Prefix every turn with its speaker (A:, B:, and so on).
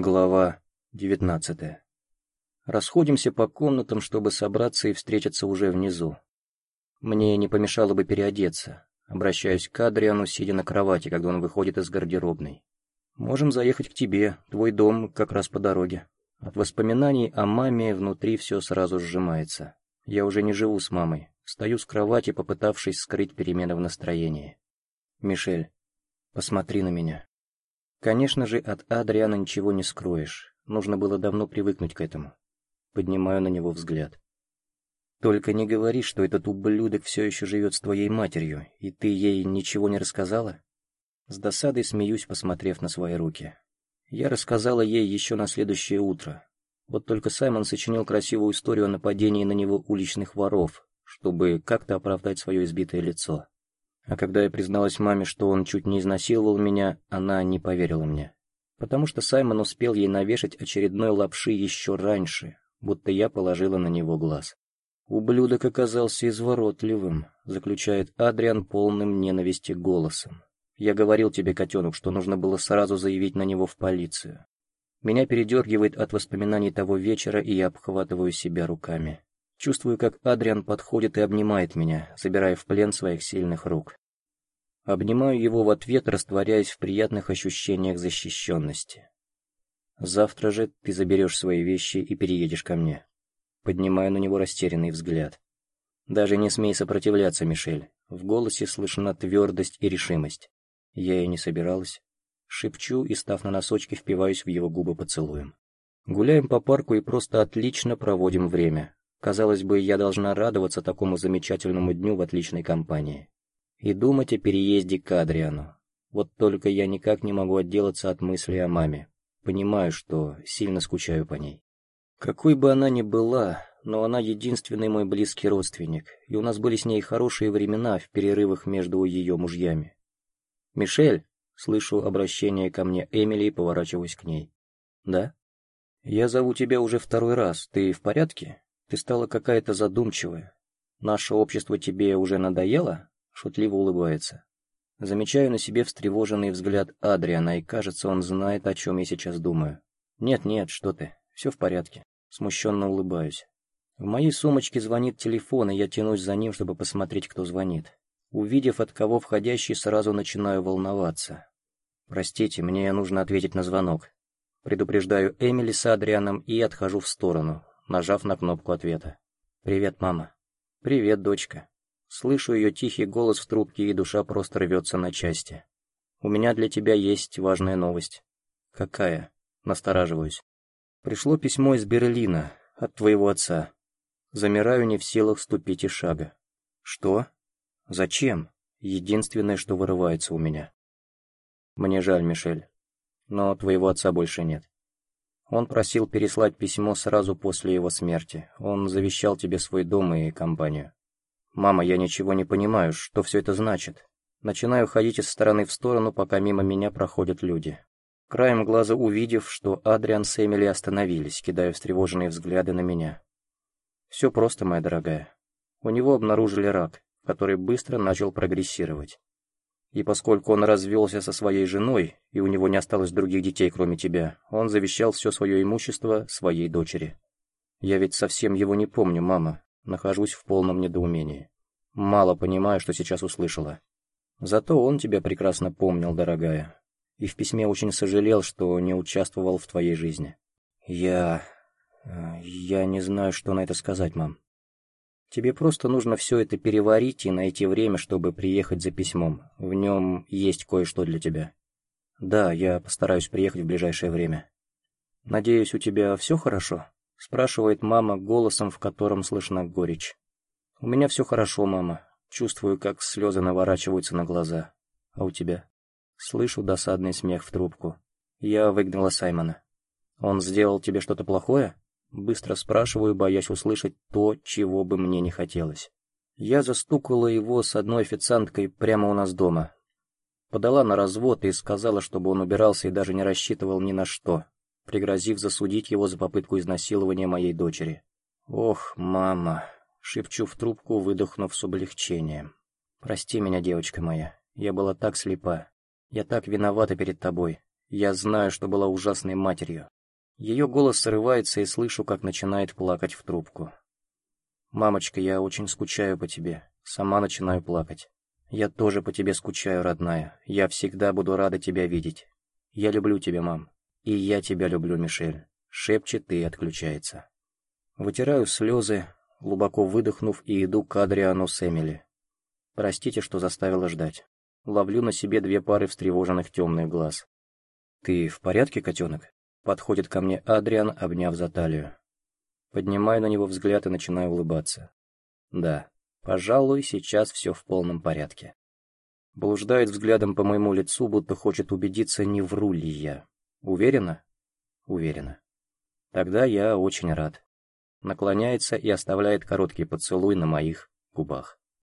A: Глава девятнадцатая. Расходимся по комнатам, чтобы собраться и встретиться уже внизу. Мне не помешало бы переодеться. Обращаюсь к Адриану, сидя на кровати, когда он выходит из гардеробной. Можем заехать к тебе, твой дом как раз по дороге. От воспоминаний о маме внутри все сразу сжимается. Я уже не живу с мамой. Стою с кровати, попытавшись скрыть перемены в настроении. Мишель, посмотри на меня. Конечно же, от Адриана ничего не скроешь. Нужно было давно привыкнуть к этому. Поднимаю на него взгляд. Только не говори, что этот ублюдок все еще живет с твоей матерью, и ты ей ничего не рассказала? С досадой смеюсь, посмотрев на свои руки. Я рассказала ей еще на следующее утро. Вот только Саймон сочинил красивую историю о нападении на него уличных воров, чтобы как-то оправдать свое избитое лицо. А когда я призналась маме, что он чуть не изнасиловал меня, она не поверила мне. Потому что Саймон успел ей навешать очередной лапши еще раньше, будто я положила на него глаз. Ублюдок оказался изворотливым, заключает Адриан полным ненависти голосом. Я говорил тебе, котенок, что нужно было сразу заявить на него в полицию. Меня передергивает от воспоминаний того вечера, и я обхватываю себя руками. Чувствую, как Адриан подходит и обнимает меня, забирая в плен своих сильных рук. Обнимаю его в ответ, растворяясь в приятных ощущениях защищенности. Завтра же ты заберешь свои вещи и переедешь ко мне. Поднимаю на него растерянный взгляд. Даже не смей сопротивляться, Мишель. В голосе слышна твердость и решимость. Я и не собиралась. Шепчу и, став на носочки, впиваюсь в его губы поцелуем. Гуляем по парку и просто отлично проводим время, Казалось бы, я должна радоваться такому замечательному дню в отличной компании. И думать о переезде к Адриану. Вот только я никак не могу отделаться от мысли о маме. Понимаю, что сильно скучаю по ней. Какой бы она ни была, но она единственный мой близкий родственник, и у нас были с ней хорошие времена в перерывах между ее мужьями. «Мишель!» — слышу обращение ко мне Эмили и поворачиваюсь к ней. «Да?» «Я зову тебя уже второй раз. Ты в порядке?» Ты стала какая-то задумчивая. Наше общество тебе уже надоело? Шутливо улыбается. Замечаю на себе встревоженный взгляд Адриана, и кажется, он знает, о чем я сейчас думаю. Нет-нет, что ты, все в порядке. Смущенно улыбаюсь. В моей сумочке звонит телефон, и я тянусь за ним, чтобы посмотреть, кто звонит. Увидев, от кого входящий, сразу начинаю волноваться. Простите, мне нужно ответить на звонок. Предупреждаю Эмили с Адрианом и отхожу в сторону, нажав на кнопку ответа. «Привет, мама». «Привет, дочка». Слышу ее тихий голос в трубке, и душа просто рвется на части. «У меня для тебя есть важная новость». «Какая?» Настораживаюсь. «Пришло письмо из Берлина, от твоего отца. Замираю не в силах ступить и шага». «Что? Зачем?» Единственное, что вырывается у меня. «Мне жаль, Мишель, но твоего отца больше нет». Он просил переслать письмо сразу после его смерти. Он завещал тебе свой дом и компанию. Мама, я ничего не понимаю, что все это значит. Начинаю ходить из стороны в сторону, пока мимо меня проходят люди. Краем глаза увидев, что Адриан с Эмили остановились, кидая встревоженные взгляды на меня. Все просто, моя дорогая. У него обнаружили рак, который быстро начал прогрессировать. И поскольку он развелся со своей женой, и у него не осталось других детей, кроме тебя, он завещал все свое имущество своей дочери. Я ведь совсем его не помню, мама. Нахожусь в полном недоумении. Мало понимаю, что сейчас услышала. Зато он тебя прекрасно помнил, дорогая. И в письме очень сожалел, что не участвовал в твоей жизни. Я... Э, я не знаю, что на это сказать, мам. Тебе просто нужно все это переварить и найти время, чтобы приехать за письмом. В нем есть кое-что для тебя. Да, я постараюсь приехать в ближайшее время. Надеюсь, у тебя все хорошо? Спрашивает мама голосом, в котором слышна горечь. У меня все хорошо, мама. Чувствую, как слезы наворачиваются на глаза. А у тебя? Слышу досадный смех в трубку. Я выгнала Саймона. Он сделал тебе что-то плохое? Быстро спрашиваю, боясь услышать то, чего бы мне не хотелось. Я застукала его с одной официанткой прямо у нас дома. Подала на развод и сказала, чтобы он убирался и даже не рассчитывал ни на что, пригрозив засудить его за попытку изнасилования моей дочери. «Ох, мама!» — шепчу в трубку, выдохнув с облегчением. «Прости меня, девочка моя, я была так слепа. Я так виновата перед тобой. Я знаю, что была ужасной матерью. Ее голос срывается и слышу, как начинает плакать в трубку. «Мамочка, я очень скучаю по тебе. Сама начинаю плакать. Я тоже по тебе скучаю, родная. Я всегда буду рада тебя видеть. Я люблю тебя, мам. И я тебя люблю, Мишель», — шепчет и отключается. Вытираю слезы, глубоко выдохнув, и иду к Адриану с Эмили. Простите, что заставила ждать. Ловлю на себе две пары встревоженных темных глаз. «Ты в порядке, котенок?» Подходит ко мне Адриан, обняв за талию. Поднимаю на него взгляд и начинаю улыбаться. Да, пожалуй, сейчас все в полном порядке. Блуждает взглядом по моему лицу, будто хочет убедиться, не вру ли я. Уверена? Уверена. Тогда я очень рад. Наклоняется и оставляет короткий поцелуй на моих губах.